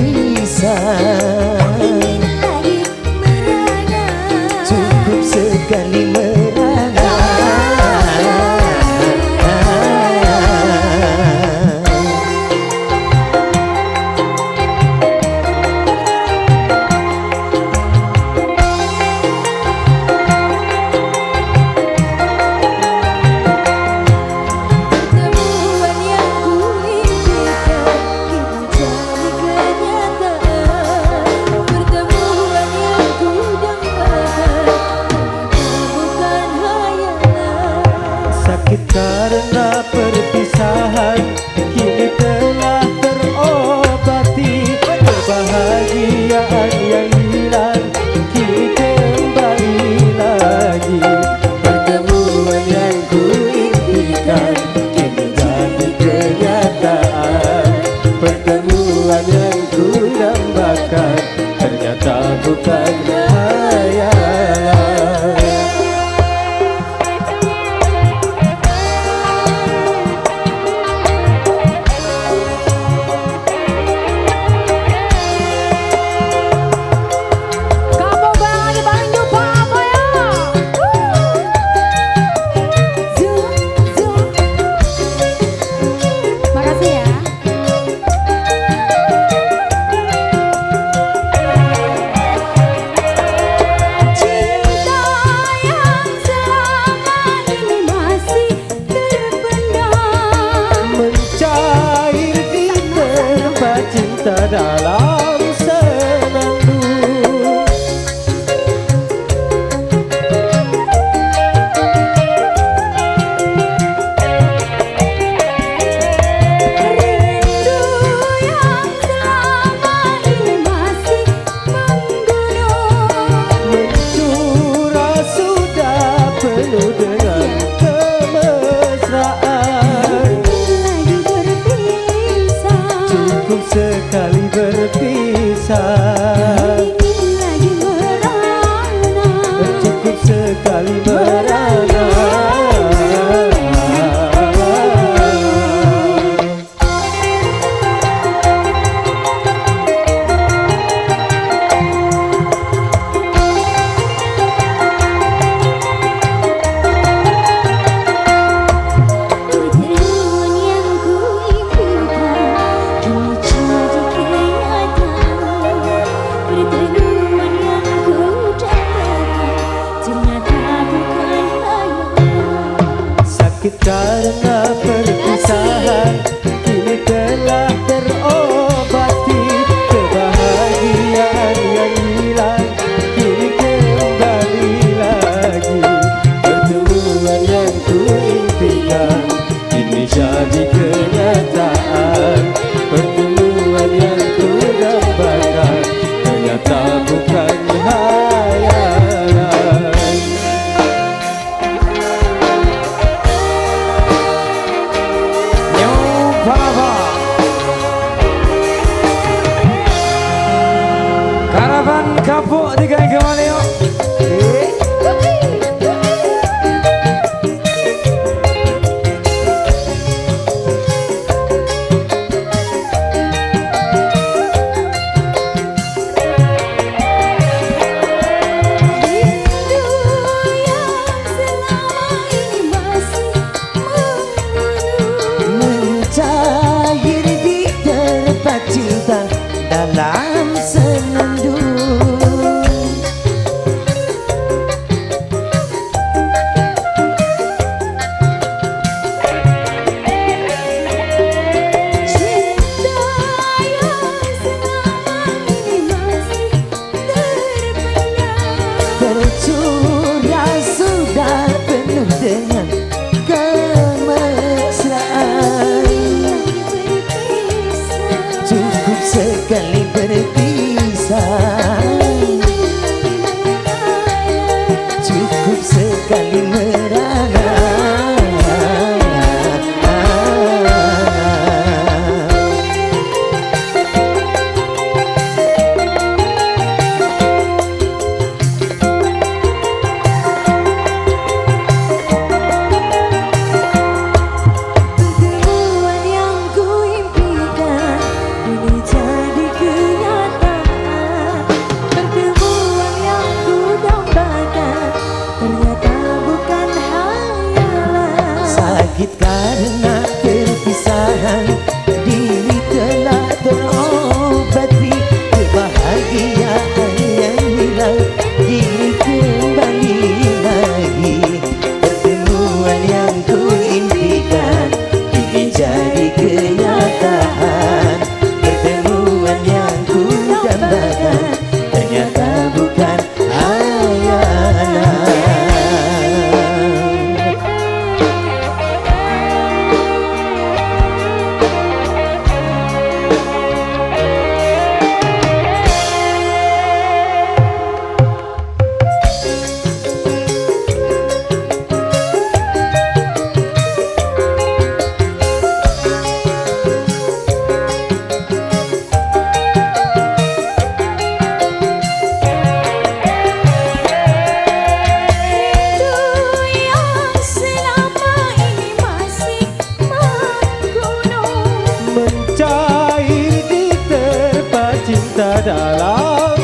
bisa tanda perpisahan Kini telah terobati. Kebahagiaan yang hilang Kini kembali lagi. Pertemuan yang kuimpikan Kini jadi kenyataan. Pertemuan yang ku dambakan Ternyata bukan la la. Kebahagiaan la